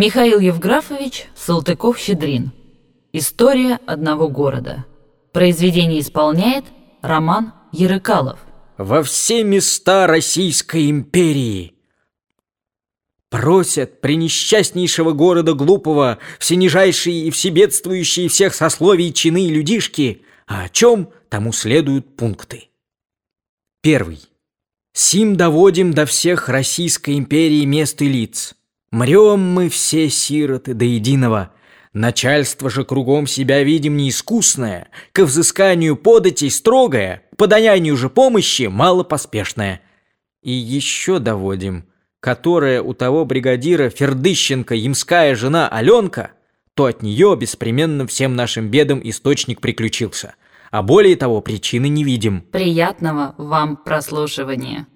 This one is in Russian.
Михаил Евграфович Салтыков-Щедрин. История одного города. Произведение исполняет Роман Ярыкалов. Во все места Российской империи Просят пренесчастнейшего города глупого Всенижайшие и всебедствующие всех сословий чины и людишки, а о чем тому следуют пункты. Первый. Сим доводим до всех Российской империи мест и лиц. Мрем мы все сироты до единого. Начальство же кругом себя видим неискусное, К взысканию податей строгое, К подаянию же помощи малопоспешное. И еще доводим, которая у того бригадира Фердыщенко ямская жена Аленка, то от нее беспременно всем нашим бедам источник приключился. А более того, причины не видим. Приятного вам прослушивания.